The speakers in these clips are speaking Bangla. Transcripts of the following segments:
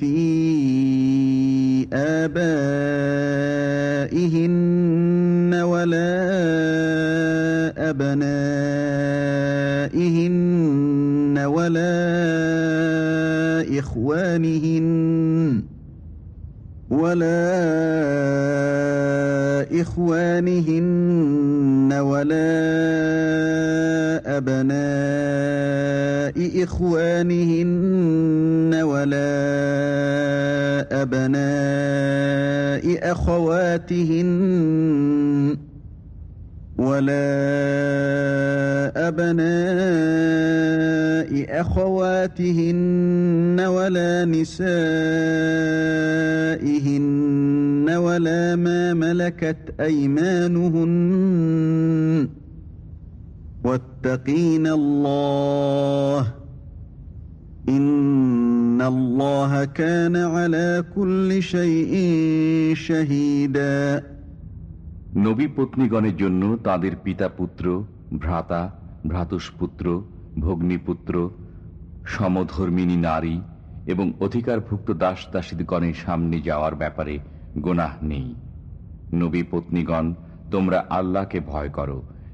في آبائهن ولا أبنائهن ولا إخوانهن ولا إخوانهن ولا أبناء إخوانهن ولا أبناء أخواتهن ولا أبناء أخواتهن ولا نسائهن ولا ما ملكت أيمانهن واتقين الله إن الله كان على كل شيء شهيدا নবী পত্নীগণের জন্য তাদের পিতা পুত্র ভ্রাতা ভ্রাতুষ্পুত্র ভগ্নীপুত্র সমধর্মিনী নারী এবং অধিকারভুক্ত দাস দাসীগণের সামনে যাওয়ার ব্যাপারে গোনাহ নেই নবী পত্নীগণ তোমরা আল্লাহকে ভয় করো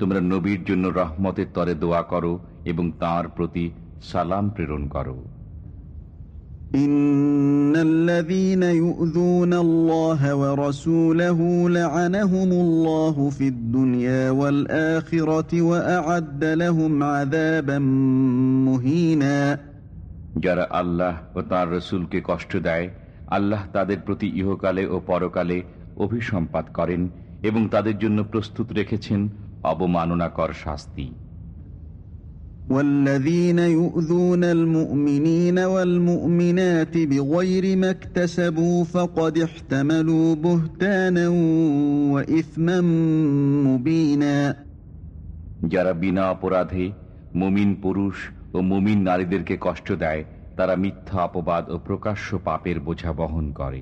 তোমরা নবীর জন্য রহমতের তরে দোয়া করো এবং তার প্রতি সালাম প্রেরণ করো। যারা আল্লাহ ও তার রসুলকে কষ্ট দেয় আল্লাহ তাদের প্রতি ইহকালে ও পরকালে অভিসম্পাত করেন এবং তাদের জন্য প্রস্তুত রেখেছেন অবমাননাকর শাস্তি والذين يؤذون المؤمنين والمؤمنات بغير ما اكتسبوا فقد احتملوا بهتانا وإثما مبينا যারা বিনা অপরাধে মুমিন পুরুষ ও মুমিন নারীদেরকে কষ্ট দেয় তারা মিথ্যা অপবাদ ও প্রকাশ্য পাপের বোঝা বহন করে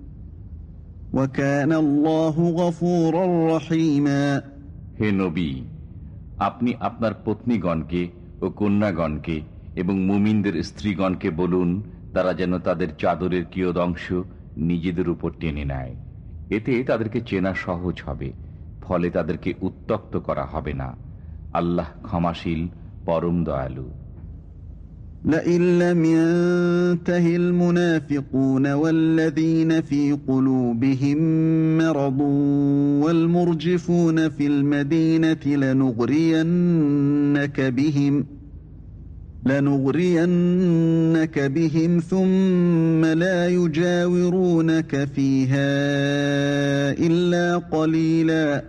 হে নবী, আপনি আপনার পত্নীগণকে ও কন্যাগণকে এবং মুমিনদের স্ত্রীগণকে বলুন, তারা যেন তাদের চাদরের কিয়দংশ নিজেদের উপর টেনে নেয়। এতে তাদেরকে চেনা সহজ হবে, ফলে তাদেরকে উত্তক্ত করা হবে না। আল্লাহ ক্ষমাশীল, পরম দয়ালু। لئن لم ينته المنافقون والذين في قلوبهم مرض والمرجفون في المدينة لنغرينك بهم لنغرينك بهم ثم لا يجاورونك فيها إلا قليلا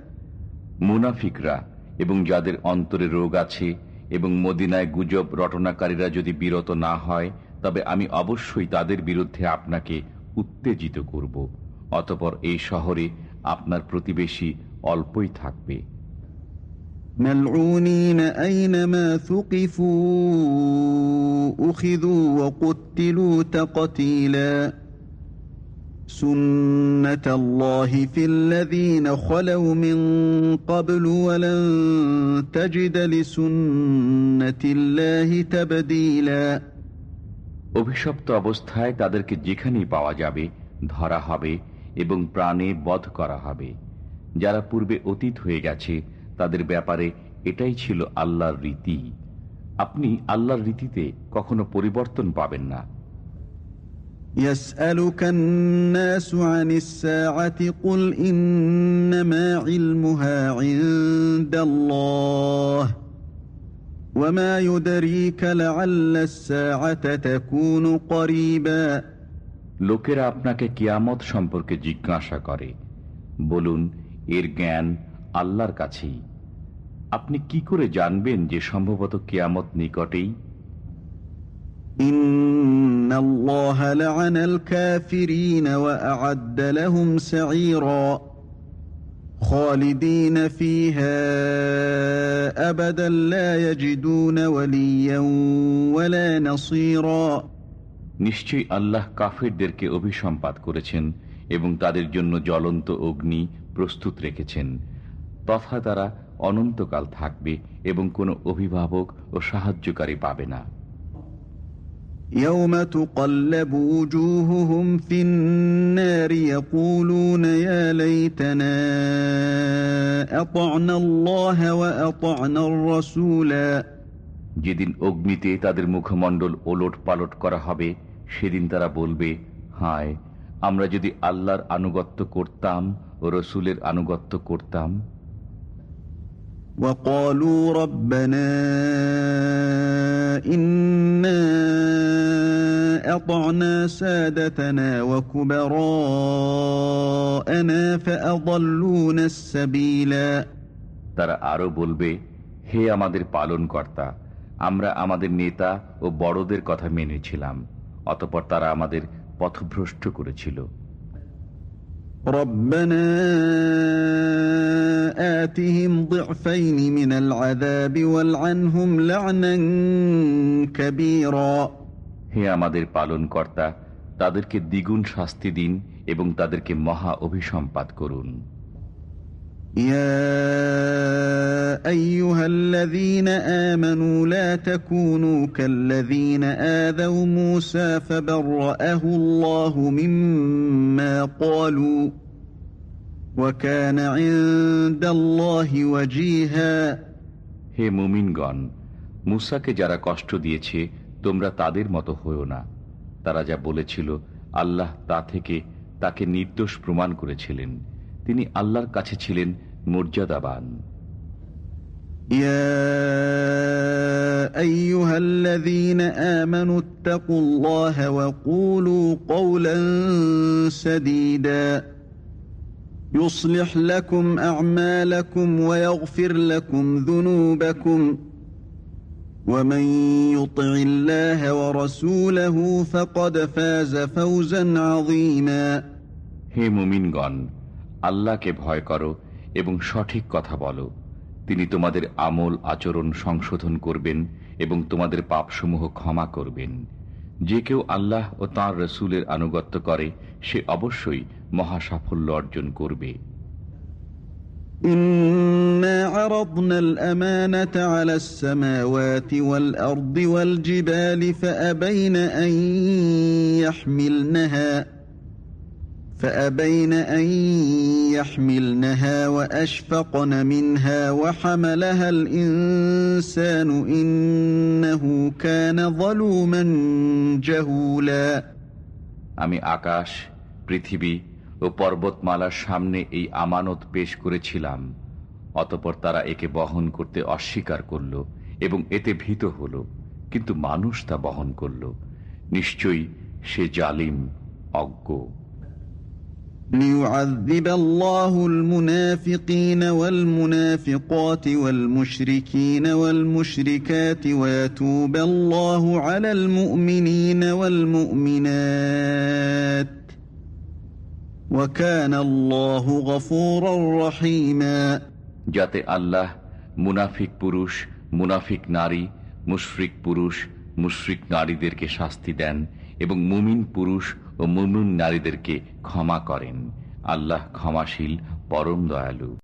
মুনাফিকরা এবং যাদের অন্তরে রোগ আছে এবং মদিনায় গুজব রটনাকারীরা যদি বিরত না হয় তবে আমি অবশ্যই তাদের বিরুদ্ধে আপনাকে উত্তেজিত করব অতপর এই শহরে আপনার প্রতিবেশী অল্পই থাকবে ملعونين أينما ثقفوا أخذوا وقتلوا تقتيلا অভিশপ্ত অবস্থায় তাদেরকে যেখানেই পাওয়া যাবে, ধরা হবে এবং প্রাণে বধ করা হবে। যারা পূর্বে অতীত হয়ে গেছে, তাদের ব্যাপারে এটাই ছিল আল্লাহর রীতি। আপনি আল্লাহর রীতিতে কখনো পরিবর্তন পাবেন না। يسألك الناس عن الساعة قل إنما علمها عند الله وما يدريك لعل الساعة تكون قريبا লোকেরা আপনাকে কিয়ামত সম্পর্কে জিজ্ঞাসা করে বলুন এর জ্ঞান আল্লাহর কাছেই আপনি কি করে জানবেন যে সম্ভবত কিয়ামত নিকটেই নিশ্চয় নিশ্চয়ই আল্লাহ কাফেরদেরকে অভিসম্পাত করেছেন এবং তাদের জন্য জ্বলন্ত অগ্নি প্রস্তুত রেখেছেন। তথা তারা অনন্তকাল থাকবে এবং কোনো অভিভাবক ও সাহায্যকারী পাবে না। يوم تقلب وجوههم في النار يقولون يا ليتنا أطعنا الله وأطعنا الرسولا যেদিন অগ্নিতে তাদের মুখমণ্ডল ওলট পালট করা হবে সেদিন তারা বলবে হায় আমরা যদি আল্লাহর আনুগত্য করতাম ও রসুলের আনুগত্য করতাম وقالوا ربنا إنا أطعنا سادتنا وكبراءنا فأضلونا السبيلا তারা আরো বলবে হে আমাদের পালন কর্তা আমরা আমাদের নেতা ও বড়দের কথা মেনেছিলাম অতপর তারা আমাদের পথভ্রষ্ট করেছিল ربنا آتهم ضعفين من العذاب والعنهم لعنا كبيرا হে আমাদের পালন কর্তা তাদেরকে দ্বিগুণ শাস্তি দিন এবং তাদেরকে মহা অভিসম্পাত করুন يا أيها الذين آمنوا لا تكونوا كالذين آذوا موسى فبرأه الله مما قالوا وكان عند الله وجيها হে মুমিনগণ মুসাকে যারা কষ্ট দিয়েছে তোমরা তাদের মতো হয়েও না তারা যা বলেছিল আল্লাহ তা থেকে তাকে নির্দোষ প্রমাণ করেছিলেন তিনি আল্লাহর কাছে ছিলেন মর্যাদাবান يا أيها الذين آمنوا اتقوا الله وقولوا قولا سديدا يصلح لكم أعمالكم ويغفر لكم ذنوبكم ومن يطع الله ورسوله فقد فاز فوزا عظيما হে মুমিনগণ আল্লাহকে ভয় করো এবং সঠিক কথা বলো তিনি তোমাদের আমল আচরণ সংশোধন করবেন এবং তোমাদের পাপসমূহ ক্ষমা করবেন যে কেউ আল্লাহ ও তাঁর রসুলের আনুগত্য করে সে অবশ্যই মহা সাফল্য অর্জন করবে إنا عرضنا الأمانة على السماوات والأرض والجبال فأبين أن يحملنها فأبين أن يحملنها وأشفقن منها وحملها الإنسان إنه كان ظلوما جهولا আমি আকাশ পৃথিবী ও পর্বতমালার সামনে এই আমানত পেশ করেছিলাম অতপর তারা একে বহন করতে অস্বীকার করল এবং এতে ভীত হল কিন্তু মানুষ তা বহন করল নিশ্চয়ই সে জালিম অজ্ঞ ليعذب الله المنافقين والمنافقات والمشركين والمشركات ويتوب الله على المؤمنين والمؤمنات وكان الله غفورا رحيما যাতে আল্লাহ মুনাফিক পুরুষ মুনাফিক নারী মুশরিক পুরুষ মুশরিক নারীদেরকে শাস্তি দেন এবং মুমিন পুরুষ ও মুমিন নারীদেরকে ক্ষমা করেন। আল্লাহ ক্ষমাশীল পরম দয়ালু।